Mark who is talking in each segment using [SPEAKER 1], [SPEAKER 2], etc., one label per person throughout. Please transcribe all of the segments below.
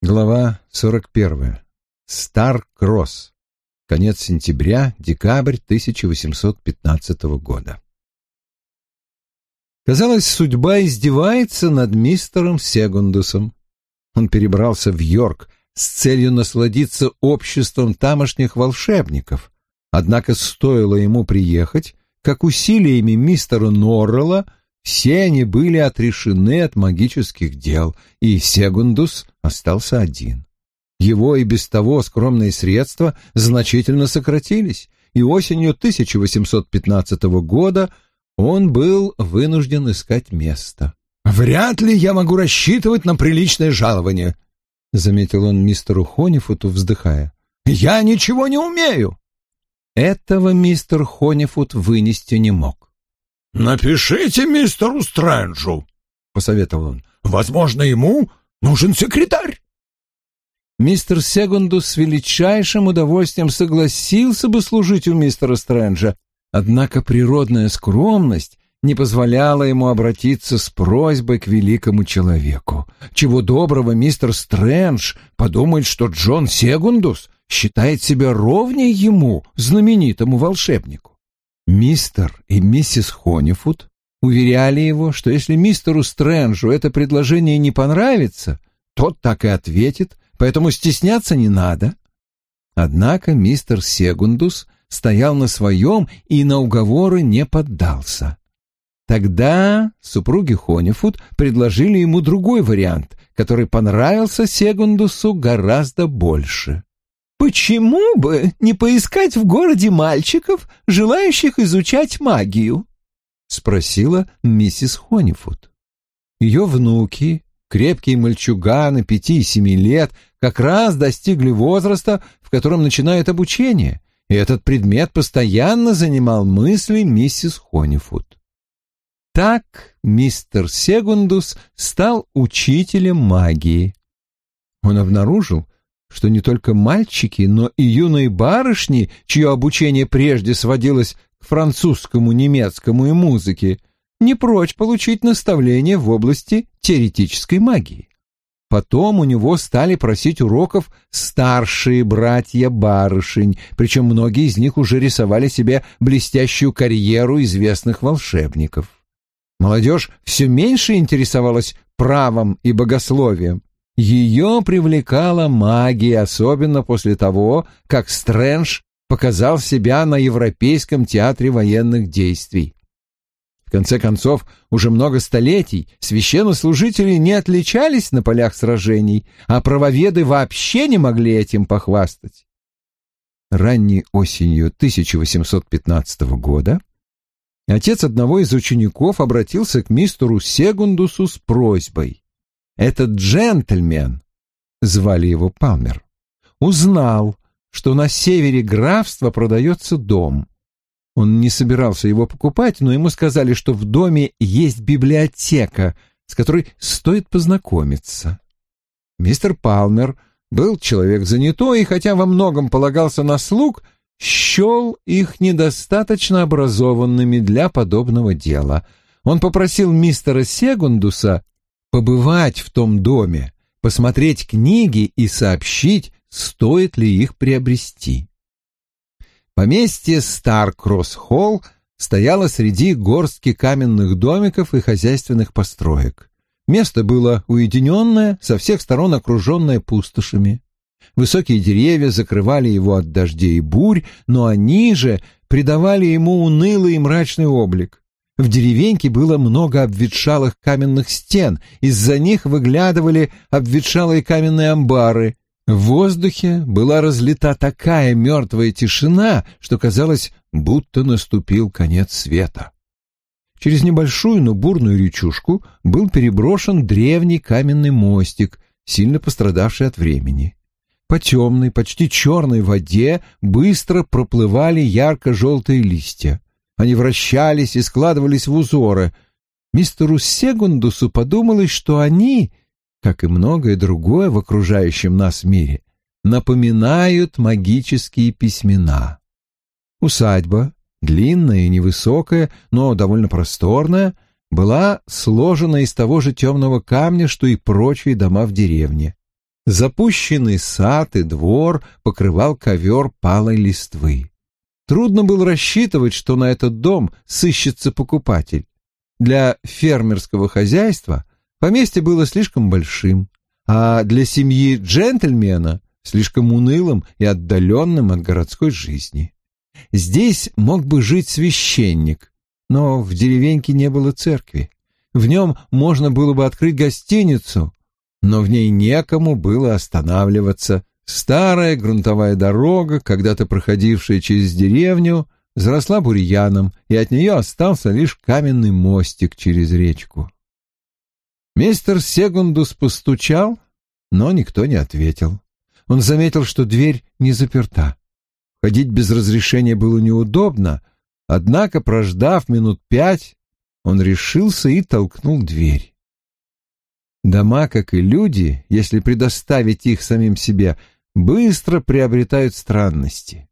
[SPEAKER 1] Глава 41. Стар-Кросс. Конец сентября, декабрь 1815 года. Казалось, судьба издевается над мистером Сегундусом. Он перебрался в Йорк с целью насладиться обществом тамошних волшебников. Однако стоило ему приехать, как усилиями мистера Норрелла все они были отрешены от магических дел, и Сегундус остался один. Его и без того скромные средства значительно сократились, и осенью 1815 года он был вынужден искать место.
[SPEAKER 2] «Вряд ли я могу рассчитывать на приличное жалование», — заметил он мистеру Хонифуту, вздыхая. «Я ничего не умею».
[SPEAKER 1] Этого мистер Хонифут вынести не мог.
[SPEAKER 2] «Напишите мистеру Стрэнджу», — посоветовал он. «Возможно, ему нужен секретарь».
[SPEAKER 1] Мистер Сегундус с величайшим удовольствием согласился бы служить у мистера Стрэнджа, однако природная скромность не позволяла ему обратиться с просьбой к великому человеку. Чего доброго мистер Стрэндж подумает, что Джон Сегундус считает себя ровнее ему, знаменитому волшебнику. Мистер и миссис Хонифуд уверяли его, что если мистеру Стрэнджу это предложение не понравится, тот так и ответит, поэтому стесняться не надо. Однако мистер Сегундус стоял на своем и на уговоры не поддался. Тогда супруги Хонифуд предложили ему другой вариант, который понравился Сегундусу гораздо больше.
[SPEAKER 3] Почему бы не поискать в городе мальчиков, желающих изучать магию?
[SPEAKER 1] спросила миссис Хонифуд. Ее внуки, крепкие мальчуганы пяти и семи лет, как раз достигли возраста, в котором начинают обучение, и этот предмет постоянно занимал мысли миссис Хонифуд. Так мистер Сегундус стал учителем магии. Он обнаружил, что не только мальчики, но и юные барышни, чье обучение прежде сводилось к французскому, немецкому и музыке, не прочь получить наставление в области теоретической магии. Потом у него стали просить уроков старшие братья барышень, причем многие из них уже рисовали себе блестящую карьеру известных волшебников. Молодежь все меньше интересовалась правом и богословием, ее привлекала магия, особенно после того, как Стрэндж показал себя на Европейском театре военных действий. В конце концов, уже много столетий священнослужители не отличались на полях сражений, а правоведы вообще не могли этим похвастать. Ранней осенью 1815 года отец одного из учеников обратился к мистеру Сегундусу с просьбой этот джентльмен, звали его Палмер, узнал, что на севере графства продается дом. Он не собирался его покупать, но ему сказали, что в доме есть библиотека, с которой стоит познакомиться. Мистер Палмер был человек занятой, и хотя во многом полагался на слуг, счел их недостаточно образованными для подобного дела. Он попросил мистера Сегундуса побывать в том доме, посмотреть книги и сообщить, стоит ли их приобрести. Поместье Стар-Кросс-Холл стояло среди горстки каменных домиков и хозяйственных построек. Место было уединенное, со всех сторон окруженное пустошами. Высокие деревья закрывали его от дождей и бурь, но они же придавали ему унылый и мрачный облик. В деревеньке было много обветшалых каменных стен, из-за них выглядывали обветшалые каменные амбары. В воздухе была разлита такая мертвая тишина, что казалось, будто наступил конец света. Через небольшую, но бурную речушку был переброшен древний каменный мостик, сильно пострадавший от времени. По темной, почти черной воде быстро проплывали ярко-желтые листья. Они вращались и складывались в узоры. Мистеру Сегундусу подумалось, что они, как и многое другое в окружающем нас мире, напоминают магические письмена. Усадьба, длинная и невысокая, но довольно просторная, была сложена из того же темного камня, что и прочие дома в деревне. Запущенный сад и двор покрывал ковер палой листвы. Трудно было рассчитывать, что на этот дом сыщется покупатель. Для фермерского хозяйства поместье было слишком большим, а для семьи джентльмена слишком унылым и отдаленным от городской жизни. Здесь мог бы жить священник, но в деревеньке не было церкви. В нем можно было бы открыть гостиницу, но в ней некому было останавливаться. Старая грунтовая дорога, когда-то проходившая через деревню, заросла бурьяном, и от нее остался лишь каменный мостик через речку. Мистер Сегундус постучал, но никто не ответил. Он заметил, что дверь не заперта. Ходить без разрешения было неудобно, однако, прождав минут пять, он решился и толкнул дверь. Дома, как и люди, если предоставить их самим себе, быстро приобретают странности.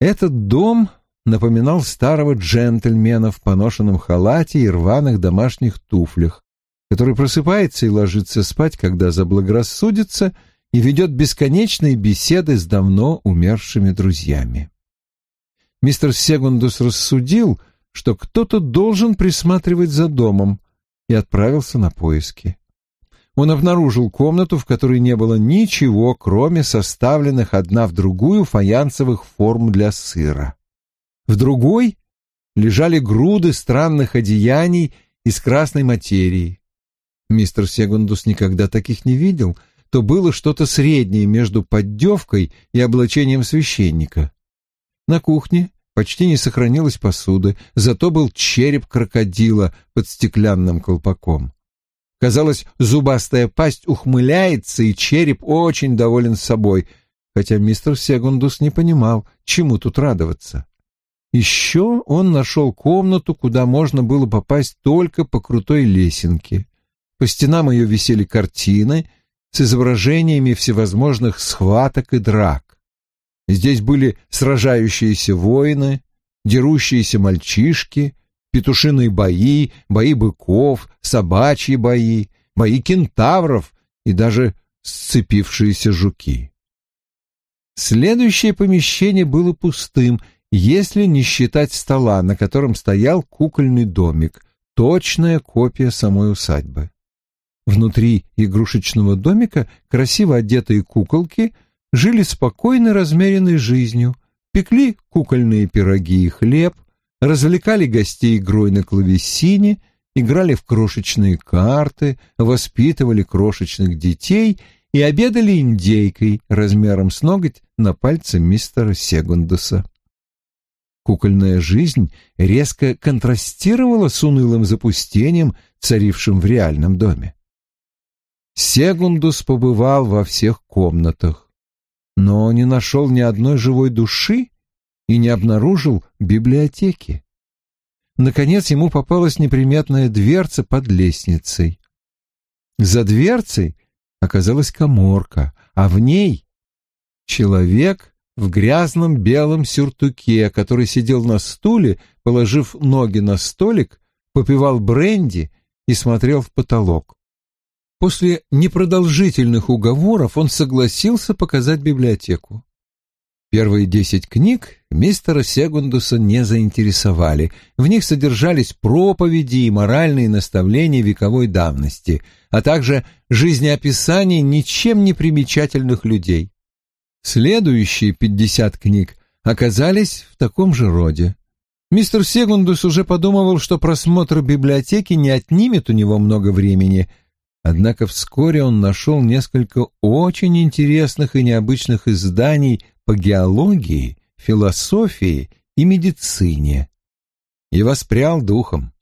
[SPEAKER 1] Этот дом напоминал старого джентльмена в поношенном халате и рваных домашних туфлях, который просыпается и ложится спать, когда заблагорассудится, и ведет бесконечные беседы с давно умершими друзьями. Мистер Сегундус рассудил, что кто-то должен присматривать за домом, и отправился на поиски. Он обнаружил комнату, в которой не было ничего, кроме составленных одна в другую фаянсовых форм для сыра. В другой лежали груды странных одеяний из красной материи. Мистер Сегундус никогда таких не видел — то было что-то среднее между поддевкой и облачением священника. На кухне почти не сохранилось посуды, зато был череп крокодила под стеклянным колпаком. Казалось, зубастая пасть ухмыляется, и череп очень доволен собой, хотя мистер Сегундус не понимал, чему тут радоваться. Еще он нашел комнату, куда можно было попасть только по крутой лесенке. По стенам ее висели картины, с изображениями всевозможных схваток и драк. Здесь были сражающиеся воины, дерущиеся мальчишки, петушиные бои, бои быков, собачьи бои, бои кентавров и даже сцепившиеся жуки. Следующее помещение было пустым, если не считать стола, на котором стоял кукольный домик, точная копия самой усадьбы. Внутри игрушечного домика красиво одетые куколки жили спокойной размеренной жизнью, пекли кукольные пироги и хлеб, развлекали гостей игрой на клавесине, играли в крошечные карты, воспитывали крошечных детей и обедали индейкой размером с ноготь на пальце мистера Сегундуса. Кукольная жизнь резко контрастировала с унылым запустением, царившим в реальном доме. Сегундус побывал во всех комнатах, но не нашел ни одной живой души и не обнаружил библиотеки. Наконец ему попалась неприметная дверца под лестницей. За дверцей оказалась коморка, а в ней человек в грязном белом сюртуке, который сидел на стуле, положив ноги на столик, попивал бренди и смотрел в потолок. После непродолжительных уговоров он согласился показать библиотеку. Первые десять книг мистера Сегундуса не заинтересовали. В них содержались проповеди и моральные наставления вековой давности, а также жизнеописания ничем не примечательных людей. Следующие пятьдесят книг оказались в таком же роде. Мистер Сегундус уже подумывал, что просмотр библиотеки не отнимет у него много времени — Однако вскоре он нашел несколько очень интересных и необычных изданий по геологии, философии и медицине и воспрял духом.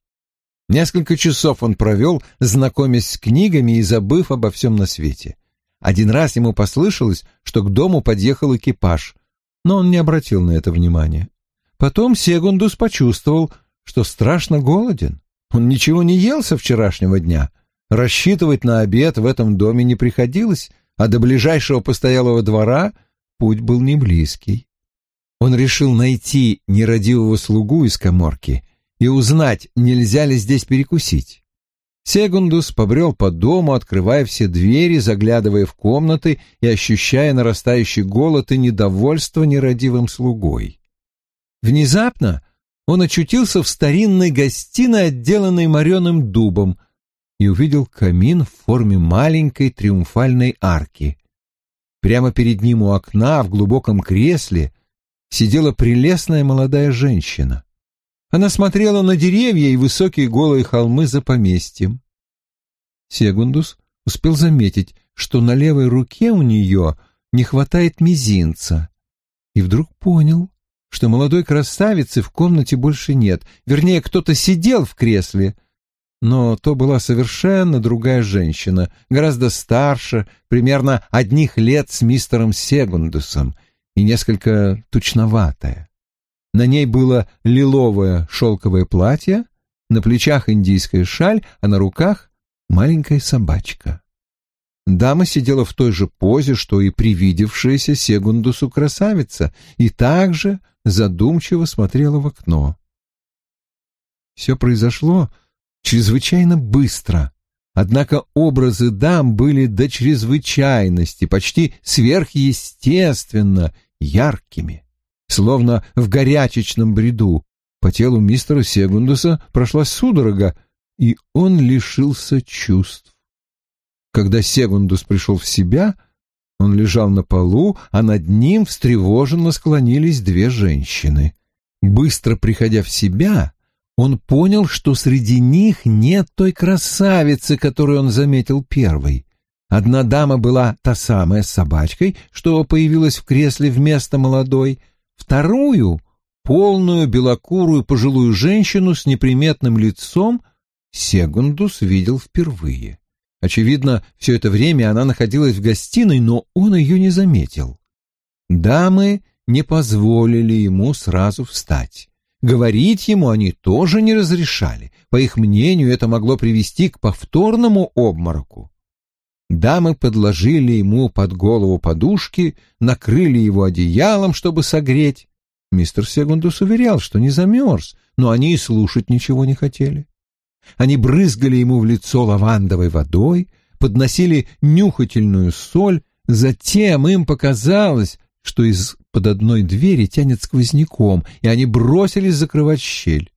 [SPEAKER 1] Несколько часов он провел, знакомясь с книгами и забыв обо всем на свете. Один раз ему послышалось, что к дому подъехал экипаж, но он не обратил на это внимания. Потом Сегундус почувствовал, что страшно голоден. Он ничего не ел со вчерашнего дня — Рассчитывать на обед в этом доме не приходилось, а до ближайшего постоялого двора путь был не близкий. Он решил найти нерадивого слугу из коморки и узнать, нельзя ли здесь перекусить. Сегундус побрел по дому, открывая все двери, заглядывая в комнаты и ощущая нарастающий голод и недовольство нерадивым слугой. Внезапно он очутился в старинной гостиной, отделанной мореным дубом, и увидел камин в форме маленькой триумфальной арки. Прямо перед ним у окна в глубоком кресле сидела прелестная молодая женщина. Она смотрела на деревья и высокие голые холмы за поместьем. Сегундус успел заметить, что на левой руке у нее не хватает мизинца, и вдруг понял, что молодой красавицы в комнате больше нет, вернее, кто-то сидел в кресле, но то была совершенно другая женщина, гораздо старше, примерно одних лет с мистером Сегундусом и несколько тучноватая. На ней было лиловое шелковое платье, на плечах индийская шаль, а на руках маленькая собачка. Дама сидела в той же позе, что и привидевшаяся Сегундусу красавица, и также задумчиво смотрела в окно. Все произошло чрезвычайно быстро, однако образы дам были до чрезвычайности, почти сверхъестественно яркими словно в горячечном бреду. По телу мистера Сегундуса прошла судорога, и он лишился чувств. Когда Сегундус пришел в себя, он лежал на полу, а над ним встревоженно склонились две женщины. Быстро приходя в себя, он понял, что среди них нет той красавицы, которую он заметил первой. Одна дама была та самая с собачкой, что появилась в кресле вместо молодой — Вторую, полную белокурую пожилую женщину с неприметным лицом, Сегундус видел впервые. Очевидно, все это время она находилась в гостиной, но он ее не заметил. Дамы не позволили ему сразу встать. Говорить ему они тоже не разрешали. По их мнению, это могло привести к повторному обмороку. Дамы подложили ему под голову подушки, накрыли его одеялом, чтобы согреть. Мистер Сегундус уверял, что не замерз, но они и слушать ничего не хотели. Они брызгали ему в лицо лавандовой водой, подносили нюхательную соль, затем им показалось, что из-под одной двери тянет сквозняком, и они бросились закрывать щель.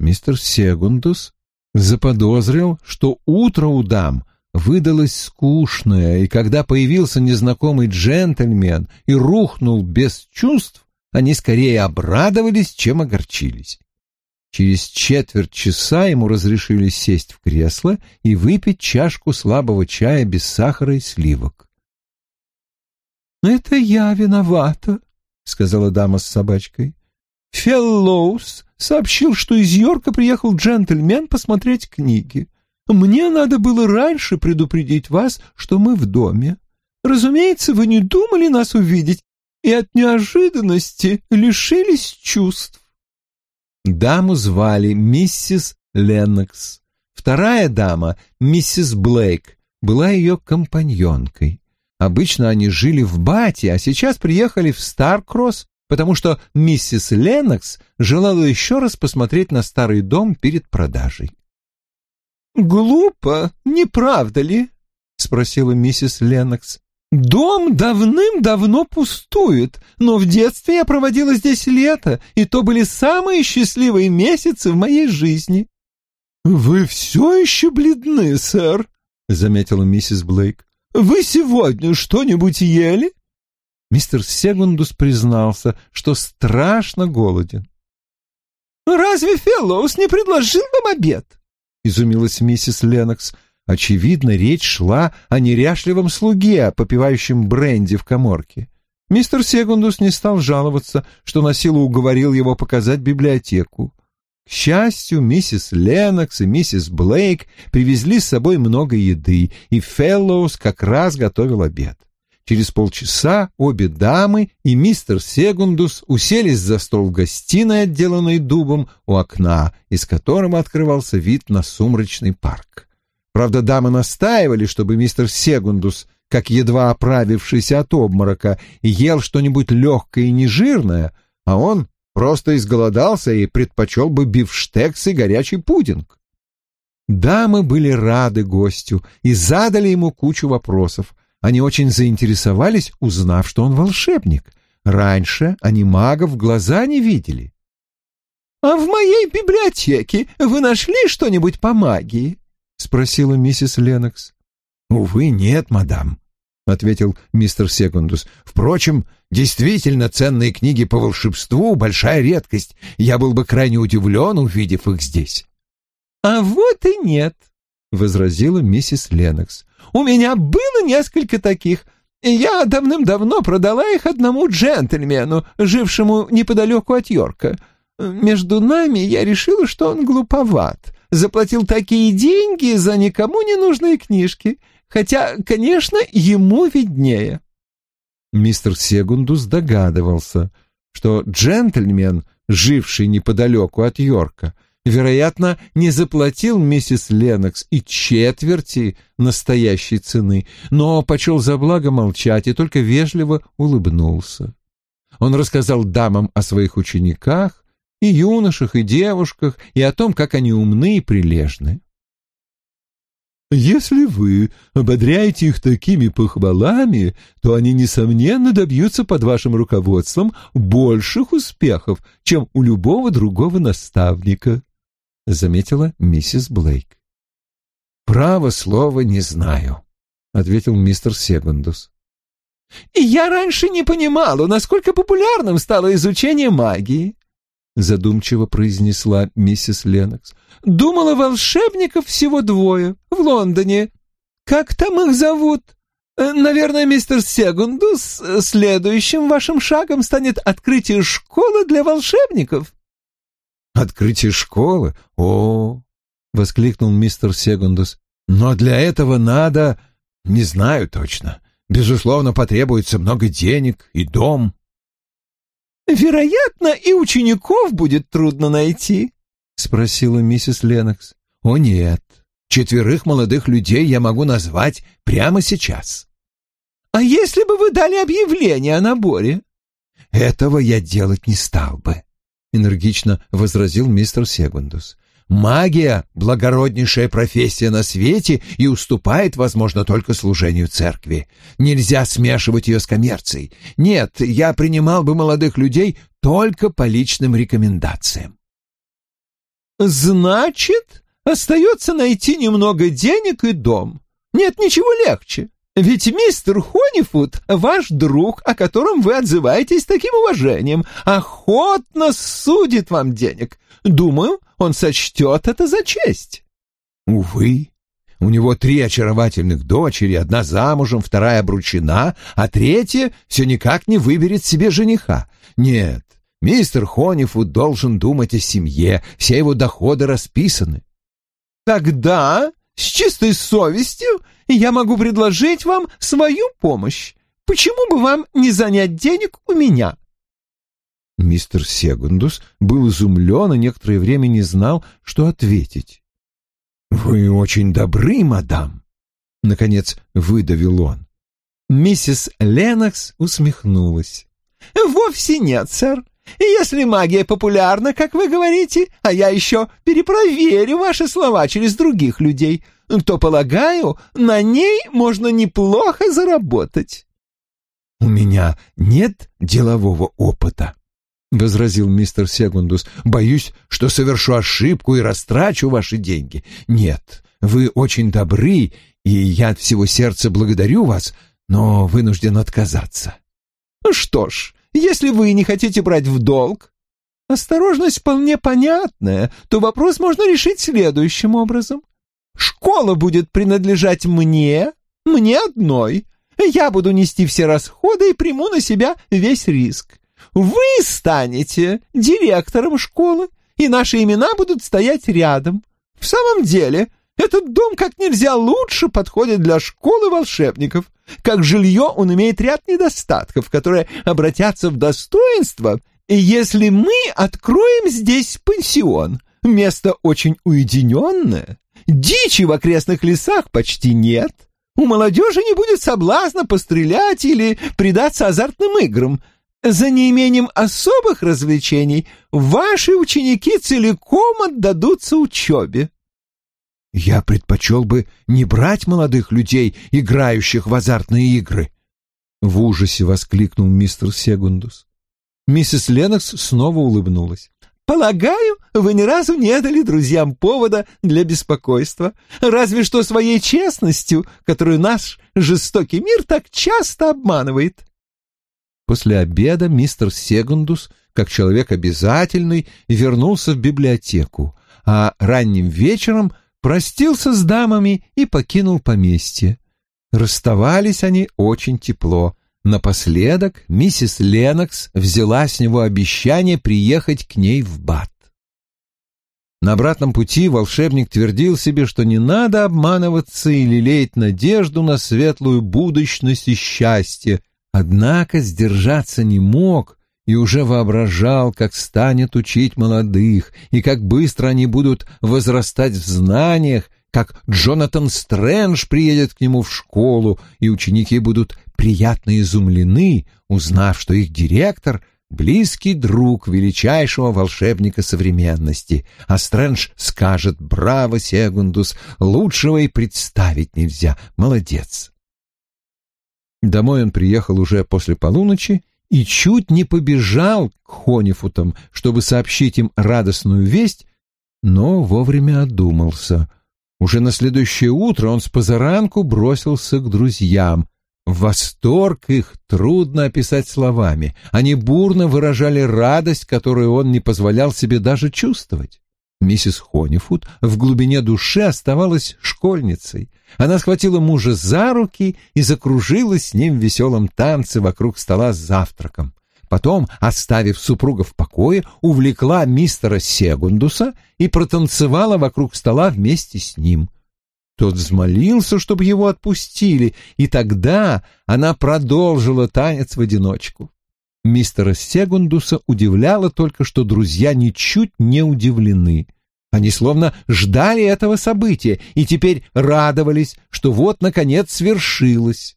[SPEAKER 1] Мистер Сегундус заподозрил, что утро у дам выдалось скучное, и когда появился незнакомый джентльмен и рухнул без чувств, они скорее обрадовались, чем огорчились. Через четверть часа ему разрешили сесть в кресло и выпить чашку слабого чая без сахара и сливок. «Это я виновата», — сказала дама с собачкой. «Феллоус сообщил, что из Йорка приехал джентльмен посмотреть книги. Мне надо было раньше предупредить вас, что мы в доме. Разумеется, вы не думали нас увидеть и от неожиданности лишились чувств. Даму звали миссис Леннокс. Вторая дама, миссис Блейк, была ее компаньонкой. Обычно они жили в Бате, а сейчас приехали в Старкросс, потому что миссис Леннокс желала еще раз посмотреть на старый дом перед продажей. «Глупо, не правда ли?» — спросила миссис Леннокс. «Дом давным-давно пустует, но в детстве я проводила здесь лето, и то были самые счастливые месяцы в моей жизни». «Вы все еще бледны, сэр», — заметила миссис Блейк. «Вы сегодня что-нибудь ели?» Мистер Сегундус признался, что страшно голоден. «Разве Феллоус не предложил вам обед?» — изумилась миссис Ленокс. Очевидно, речь шла о неряшливом слуге, попивающем бренди в каморке. Мистер Сегундус не стал жаловаться, что насилу уговорил его показать библиотеку. Счастью, миссис Ленокс и миссис Блейк привезли с собой много еды, и Феллоус как раз готовил обед. Через полчаса обе дамы и мистер Сегундус уселись за стол в гостиной, отделанной дубом, у окна, из которого открывался вид на сумрачный парк. Правда, дамы настаивали, чтобы мистер Сегундус, как едва оправившийся от обморока, ел что-нибудь легкое и нежирное, а он просто изголодался и предпочел бы бифштекс и горячий пудинг. Дамы были рады гостю и задали ему кучу вопросов. Они очень заинтересовались, узнав, что он волшебник. Раньше они магов в глаза не видели.
[SPEAKER 3] «А в моей библиотеке вы нашли что-нибудь по магии?» — спросила миссис Ленокс.
[SPEAKER 2] «Увы, нет, мадам», — ответил мистер Секундус. «Впрочем, действительно ценные книги по волшебству — большая редкость. Я был бы крайне удивлен, увидев их здесь».
[SPEAKER 3] «А вот и нет», — возразила миссис Ленокс. «У меня было несколько таких. Я давным-давно продала их одному джентльмену, жившему неподалеку от Йорка. Между нами я решила, что он глуповат. Заплатил такие деньги за никому не нужные книжки. Хотя, конечно, ему виднее».
[SPEAKER 1] Мистер Сегундус догадывался, что джентльмен, живший неподалеку от Йорка, вероятно, не заплатил миссис Ленокс и четверти настоящей цены, но почел за благо молчать и только вежливо улыбнулся. Он рассказал дамам о своих учениках, и юношах, и девушках, и о том, как они умны и прилежны.
[SPEAKER 2] Если вы ободряете их такими похвалами, то они, несомненно, добьются под вашим руководством больших успехов, чем у любого другого наставника», — заметила миссис Блейк.
[SPEAKER 1] «Право слово не знаю», — ответил мистер Сегундус.
[SPEAKER 3] «И я раньше не понимала, насколько популярным стало изучение магии», — задумчиво произнесла миссис Ленокс. «Думала, волшебников всего двое в Лондоне. Как там их зовут? Э, наверное, мистер Сегундус, следующим вашим шагом станет открытие школы для волшебников».
[SPEAKER 1] «Открытие школы? О!» — воскликнул мистер Сегундус. «Но для этого надо... Не знаю точно. Безусловно, потребуется много денег и дом».
[SPEAKER 3] «Вероятно, и учеников будет трудно найти», — спросила миссис Ленокс.
[SPEAKER 2] «О нет, четверых молодых людей я могу назвать прямо сейчас».
[SPEAKER 3] «А если бы вы дали объявление о наборе?»
[SPEAKER 2] «Этого я делать не стал бы», — энергично возразил мистер Сегундус. Магия — благороднейшая профессия на свете и уступает, возможно, только служению церкви. Нельзя смешивать ее с коммерцией. Нет, я принимал бы молодых людей только по личным рекомендациям.
[SPEAKER 3] Значит, остается найти немного денег и дом. Нет ничего легче. Ведь мистер Хонифуд — ваш друг, о котором вы отзываетесь таким уважением, охотно судит вам денег. Думаю, он сочтет это за честь.
[SPEAKER 2] Увы, у него три очаровательных дочери, одна замужем, вторая обручена, а третья все никак не выберет себе жениха. Нет, мистер Хонифуд должен думать о семье, все его доходы расписаны.
[SPEAKER 3] Тогда, с чистой совестью, я могу предложить вам свою помощь. Почему бы вам не занять денег у меня?
[SPEAKER 1] Мистер Сегундус был изумлен и некоторое время не знал, что ответить.
[SPEAKER 2] «Вы очень добры, мадам!» — наконец выдавил он.
[SPEAKER 3] Миссис Ленокс усмехнулась. «Вовсе нет, сэр. Если магия популярна, как вы говорите, а я еще перепроверю ваши слова через других людей, то, полагаю, на ней можно неплохо заработать».
[SPEAKER 2] «У меня нет делового опыта», — возразил мистер Сегундус. «Боюсь, что совершу ошибку и растрачу ваши деньги. Нет, вы очень добры, и я от всего сердца благодарю вас, но вынужден отказаться».
[SPEAKER 3] «Что ж, если вы не хотите брать в долг, осторожность вполне понятная, то вопрос можно решить следующим образом. Школа будет принадлежать мне, мне одной. Я буду нести все расходы и приму на себя весь риск. Вы станете директором школы, и наши имена будут стоять рядом. В самом деле, этот дом как нельзя лучше подходит для школы волшебников. Как жилье он имеет ряд недостатков, которые обратятся в достоинство, если мы откроем здесь пансион. Место очень уединенное, дичи в окрестных лесах почти нет. У молодежи не будет соблазна пострелять или предаться азартным играм, за неимением особых развлечений ваши ученики целиком отдадутся учебе. Я предпочел бы не брать молодых людей, играющих в азартные игры. В ужасе воскликнул мистер Сегундус. Миссис Ленокс снова улыбнулась. «Полагаю, вы ни разу не дали друзьям повода для беспокойства, разве что своей честностью, которую наш жестокий мир так часто обманывает». После обеда мистер Сегундус, как человек обязательный, вернулся в библиотеку, а ранним вечером простился с дамами и покинул поместье. Расставались они очень тепло. Напоследок миссис Ленокс взяла с него обещание приехать к ней в Бат. На обратном пути волшебник твердил себе, что не надо обманываться и лелеять надежду на светлую будущность и счастье, однако сдержаться не мог и уже воображал, как станет учить молодых, и как быстро они будут возрастать в знаниях, как Джонатан Стрэндж приедет к нему в школу, и ученики будут приятно изумлены, узнав, что их директор — близкий друг величайшего волшебника современности, а Стрэндж скажет «Браво, Сегундус! Лучшего и представить нельзя! Молодец!» Домой он приехал уже после полуночи и чуть не побежал к Хонифутам, чтобы сообщить им радостную весть, но вовремя одумался. Уже на следующее утро он с позаранку бросился к друзьям. Восторг их трудно описать словами. Они бурно выражали радость, которую он не позволял себе даже чувствовать. Миссис Хонифуд в глубине души оставалась школьницей. Она схватила мужа за руки и закружилась с ним в веселом танце вокруг стола с завтраком. Потом, оставив супруга в покое, увлекла мистера Сегундуса и протанцевала вокруг стола вместе с ним. Тот взмолился, чтобы его отпустили, и тогда она продолжила танец в одиночку. Мистера Сегундуса удивляло только, что друзья ничуть не удивлены. Они словно ждали этого события и теперь радовались, что вот, наконец, свершилось.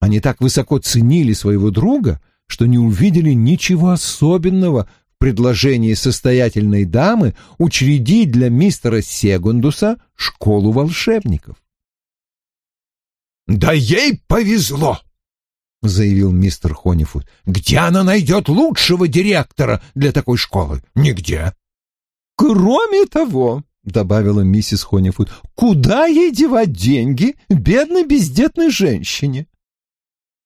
[SPEAKER 3] Они так высоко ценили своего друга, что не увидели ничего особенного в предложении состоятельной дамы учредить для мистера Сегундуса школу волшебников. «Да ей повезло!» — заявил мистер Хонифуд. «Где она найдет лучшего директора для такой школы? Нигде». «Кроме того», — добавила миссис Хонифуд, — «куда ей девать деньги бедной бездетной женщине?»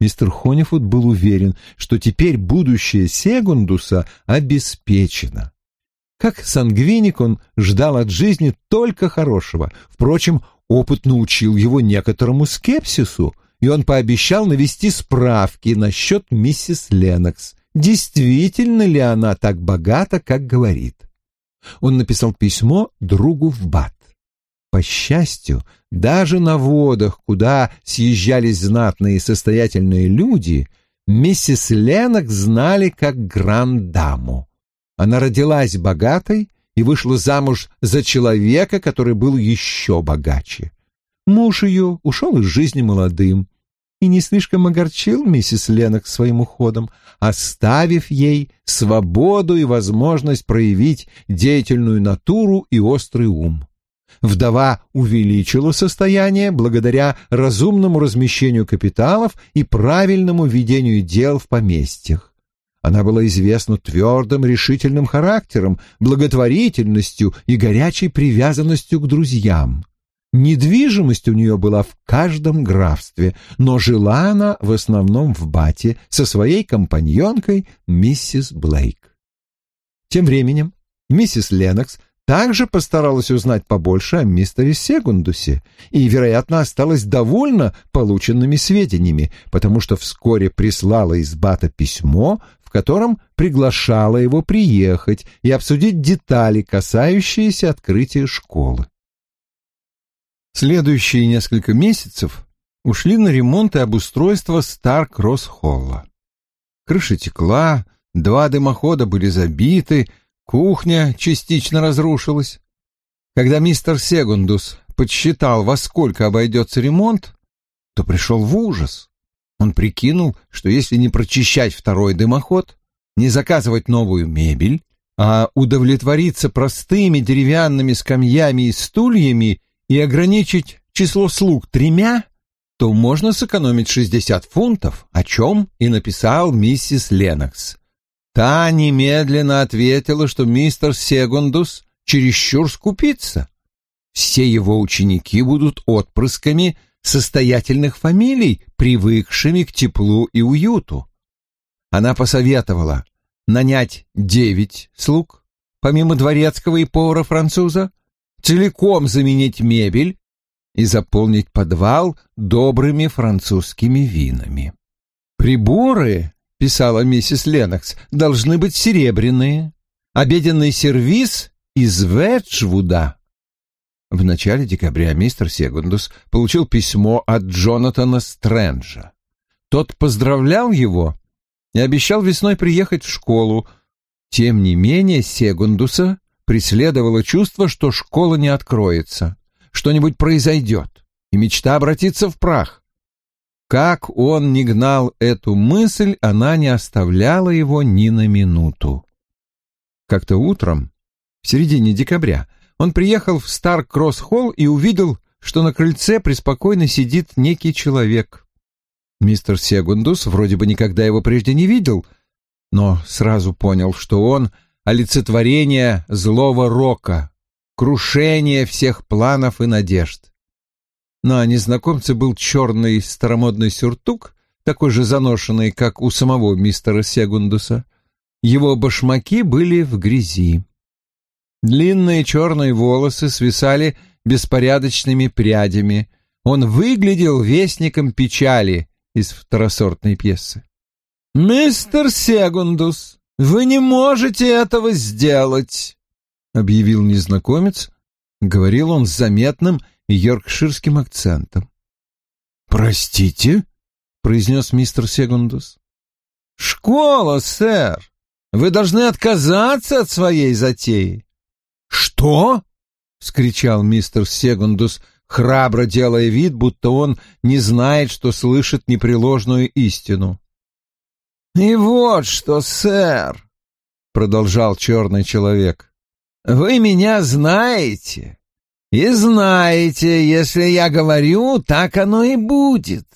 [SPEAKER 3] Мистер Хонифуд был уверен, что теперь будущее Сегундуса обеспечено. Как сангвиник он ждал от жизни только хорошего. Впрочем, опыт научил его некоторому скепсису — и он пообещал навести справки насчет миссис Ленокс, действительно ли она так богата, как говорит. Он написал письмо другу в Бат. По счастью, даже на водах, куда съезжались знатные и состоятельные люди, миссис Ленокс знали как грандаму. Она родилась богатой и вышла замуж за человека, который был еще богаче. Муж ее ушел из жизни молодым и не слишком огорчил миссис Ленок своим уходом, оставив ей свободу и возможность проявить деятельную натуру и острый ум. Вдова увеличила состояние благодаря разумному размещению капиталов и правильному ведению дел в поместьях. Она была известна твердым решительным характером, благотворительностью и горячей привязанностью к друзьям. Недвижимость у нее была в каждом графстве, но жила она в основном в Бате со своей компаньонкой миссис Блейк. Тем временем миссис Ленокс также постаралась узнать побольше о мистере Сегундусе и, вероятно, осталась довольна полученными сведениями, потому что вскоре прислала из Бата письмо, в котором приглашала его приехать и обсудить детали, касающиеся открытия школы. Следующие несколько месяцев ушли на ремонт и обустройство Старк-Росс-Холла. Крыша текла, два дымохода были забиты, кухня частично разрушилась. Когда мистер Сегундус подсчитал, во сколько обойдется ремонт, то пришел в ужас. Он прикинул, что если не прочищать второй дымоход, не заказывать новую мебель, а удовлетвориться простыми деревянными скамьями и стульями
[SPEAKER 1] и ограничить число слуг тремя, то можно сэкономить 60 фунтов, о чем и написал миссис Ленокс. Та немедленно ответила, что мистер Сегундус чересчур скупится. Все его ученики будут отпрысками состоятельных фамилий, привыкшими к теплу и уюту. Она посоветовала нанять девять слуг, помимо дворецкого и повара-француза, целиком заменить мебель и заполнить подвал добрыми французскими винами. «Приборы, — писала миссис Ленокс, — должны быть серебряные, обеденный сервиз из Веджвуда». В начале декабря мистер Сегундус получил письмо от Джонатана Стрэнджа. Тот поздравлял его и обещал весной приехать в школу. Тем не менее Сегундуса преследовало чувство, что школа не откроется, что-нибудь произойдет, и мечта обратится в прах. Как он не гнал эту мысль, она не оставляла его ни на минуту. Как-то утром, в середине декабря, он приехал в Стар-Кросс-Холл и увидел, что на крыльце преспокойно сидит некий человек. Мистер Сегундус вроде бы никогда его прежде не видел, но сразу понял, что он — олицетворение злого рока, крушение всех планов и надежд. На незнакомце был черный старомодный сюртук, такой же заношенный, как у самого мистера Сегундуса. Его башмаки были в грязи. Длинные черные волосы свисали беспорядочными прядями. Он выглядел вестником печали из второсортной пьесы. «Мистер Сегундус, вы не можете этого сделать!» — объявил незнакомец. Говорил он с заметным йоркширским акцентом.
[SPEAKER 2] «Простите?» — произнес мистер Сегундус.
[SPEAKER 1] «Школа, сэр! Вы должны отказаться от своей затеи.
[SPEAKER 2] «Что?» — вскричал мистер Сегундус, храбро делая вид, будто он не знает, что слышит непреложную истину.
[SPEAKER 1] «И вот что, сэр!» — продолжал черный человек. «Вы меня знаете, и знаете, если я говорю, так оно и будет.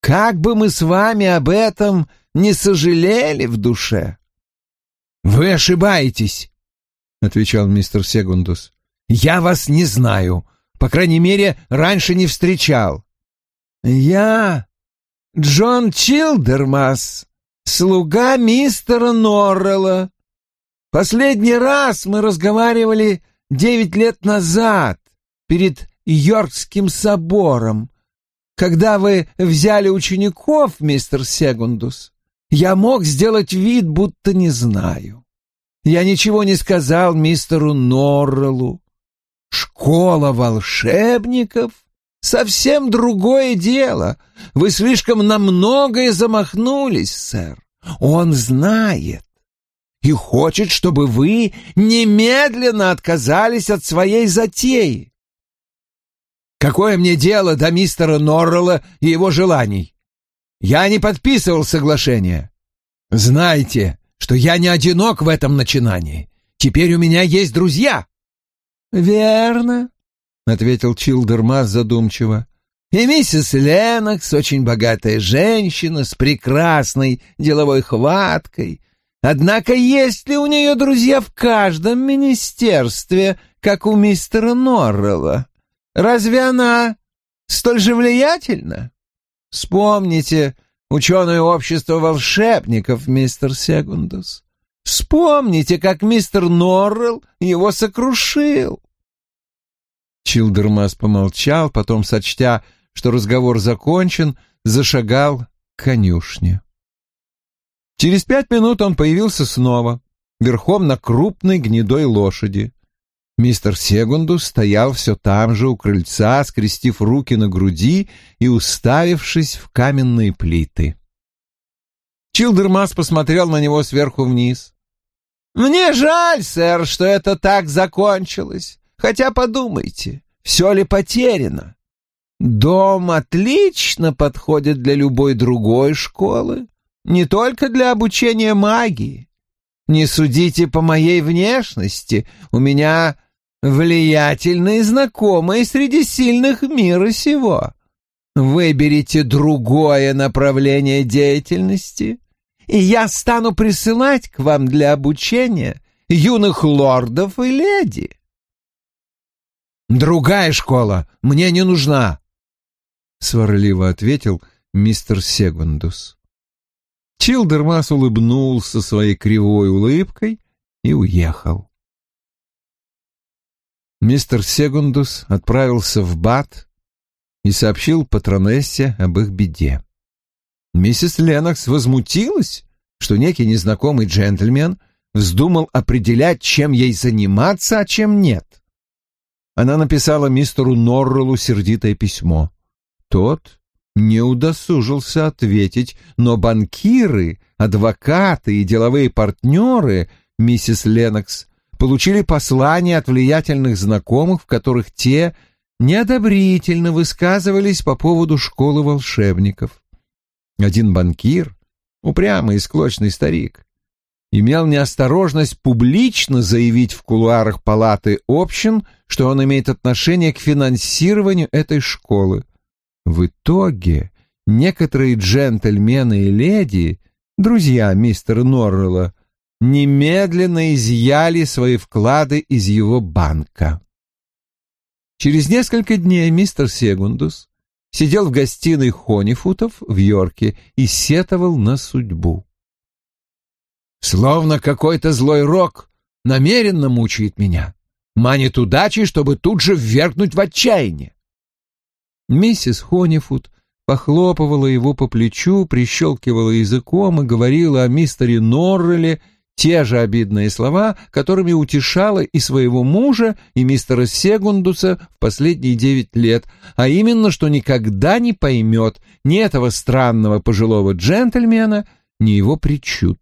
[SPEAKER 1] Как бы мы с вами об этом не сожалели в душе».
[SPEAKER 2] «Вы ошибаетесь!» отвечал мистер Сегундус. «Я вас не знаю. По крайней мере, раньше не встречал».
[SPEAKER 1] «Я Джон Чилдермас, слуга мистера Норрелла. Последний раз мы разговаривали девять лет назад, перед Йоркским собором, когда вы взяли учеников, мистер Сегундус. Я мог сделать вид, будто не знаю. Я ничего не сказал мистеру Норреллу. Школа волшебников — совсем другое дело. Вы слишком на многое замахнулись, сэр. Он знает и хочет, чтобы вы немедленно отказались от своей затеи. Какое мне дело до мистера Норрелла и его желаний? Я не подписывал соглашение. Знаете, что я не одинок в этом начинании. Теперь у меня есть друзья».
[SPEAKER 2] «Верно», — ответил Чилдермас задумчиво.
[SPEAKER 1] «И миссис Ленокс очень богатая женщина с прекрасной деловой хваткой. Однако есть ли у нее друзья в каждом министерстве, как у мистера Норрелла? Разве она столь же влиятельна? Вспомните, ученое общество волшебников, мистер Сегундус. Вспомните, как мистер Норрелл его сокрушил.
[SPEAKER 2] Чилдермас помолчал, потом, сочтя, что разговор закончен, зашагал к конюшне. Через пять минут он появился снова, верхом на крупной гнедой лошади. Мистер Сегунду стоял все там же у крыльца, скрестив руки на груди и уставившись в каменные плиты. Чилдермас посмотрел на него сверху вниз.
[SPEAKER 1] «Мне жаль, сэр, что это так закончилось. Хотя подумайте, все ли потеряно? Дом отлично подходит для любой другой школы, не только для обучения магии. Не судите по моей внешности, у меня
[SPEAKER 3] влиятельные знакомые среди сильных мира сего. Выберите другое направление деятельности, и я стану присылать к вам для обучения юных лордов и леди.
[SPEAKER 2] «Другая школа мне не нужна», — сварливо ответил мистер Сегундус.
[SPEAKER 1] Чилдермас улыбнулся своей кривой улыбкой и уехал. Мистер Сегундус отправился в Бат и сообщил патронессе об их беде. Миссис Ленокс возмутилась, что некий незнакомый джентльмен вздумал определять, чем ей заниматься, а чем нет. Она написала мистеру Норреллу сердитое письмо. Тот не удосужился ответить, но банкиры, адвокаты и деловые партнеры миссис Ленокс получили послания от влиятельных знакомых, в которых те неодобрительно высказывались по поводу школы волшебников. Один банкир, упрямый и склочный старик, имел неосторожность публично заявить в кулуарах палаты общин, что он имеет отношение к финансированию этой школы. В итоге некоторые джентльмены и леди, друзья мистера Норрелла, немедленно изъяли свои вклады из его банка. Через несколько дней мистер Сегундус сидел в гостиной Хонифутов в Йорке и сетовал на судьбу.
[SPEAKER 2] «Словно какой-то злой рок намеренно мучает меня, манит удачи, чтобы тут же ввергнуть в отчаяние».
[SPEAKER 1] Миссис Хонифут похлопывала его по плечу, прищелкивала языком и говорила о мистере Норреле те же обидные слова, которыми утешала и своего мужа, и мистера Сегундуса в последние девять лет, а именно, что никогда не поймет ни этого странного пожилого джентльмена, ни его причуд.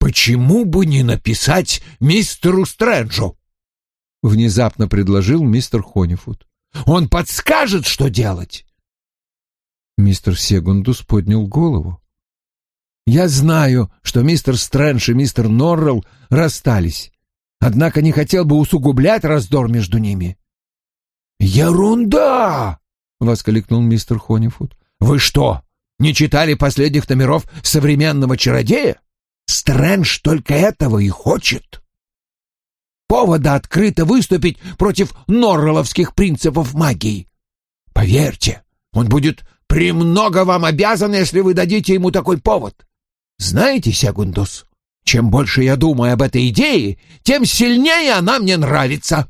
[SPEAKER 2] «Почему бы не написать мистеру Стрэнджу?» — внезапно предложил мистер Хонифуд. «Он подскажет, что делать!»
[SPEAKER 1] Мистер Сегундус поднял голову.
[SPEAKER 2] Я знаю, что мистер Стрэндж и мистер Норрелл расстались, однако не хотел бы усугублять раздор между ними. «Ерунда!» — воскликнул мистер Хонифуд. «Вы что, не читали последних номеров «Современного чародея»? Стрэндж только этого и хочет. Повода открыто выступить против норрелловских принципов магии. Поверьте, он будет премного вам обязан, если вы дадите ему такой повод. Знаете, Сегундус, чем больше я думаю об этой идее, тем сильнее она мне нравится.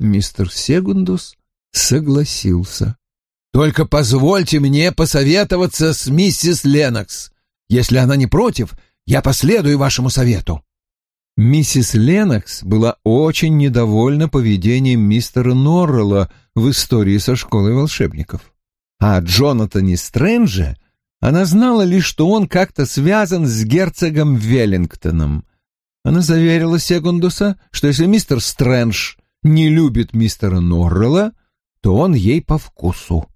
[SPEAKER 1] Мистер Сегундус согласился.
[SPEAKER 2] Только позвольте мне посоветоваться с миссис Ленокс. Если она не против, я последую вашему совету.
[SPEAKER 1] Миссис Ленокс была очень недовольна поведением мистера Норрелла в истории со школой волшебников. А о Джонатане Стрэнджа она знала лишь, что он как-то связан с герцогом Веллингтоном. Она заверила Сегундуса, что если мистер Стрэндж не любит мистера Норрелла, то он ей по вкусу.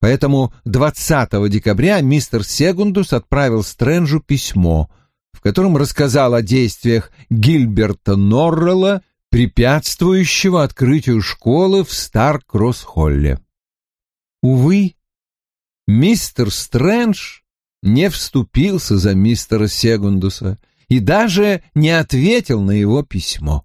[SPEAKER 1] Поэтому 20 декабря мистер Сегундус отправил Стрэнджу письмо, в котором рассказал о действиях Гильберта Норрелла, препятствующего открытию школы в Стар-Кросс-Холле. Увы, мистер Стрэндж не вступился за мистера Сегундуса и даже не ответил на его письмо.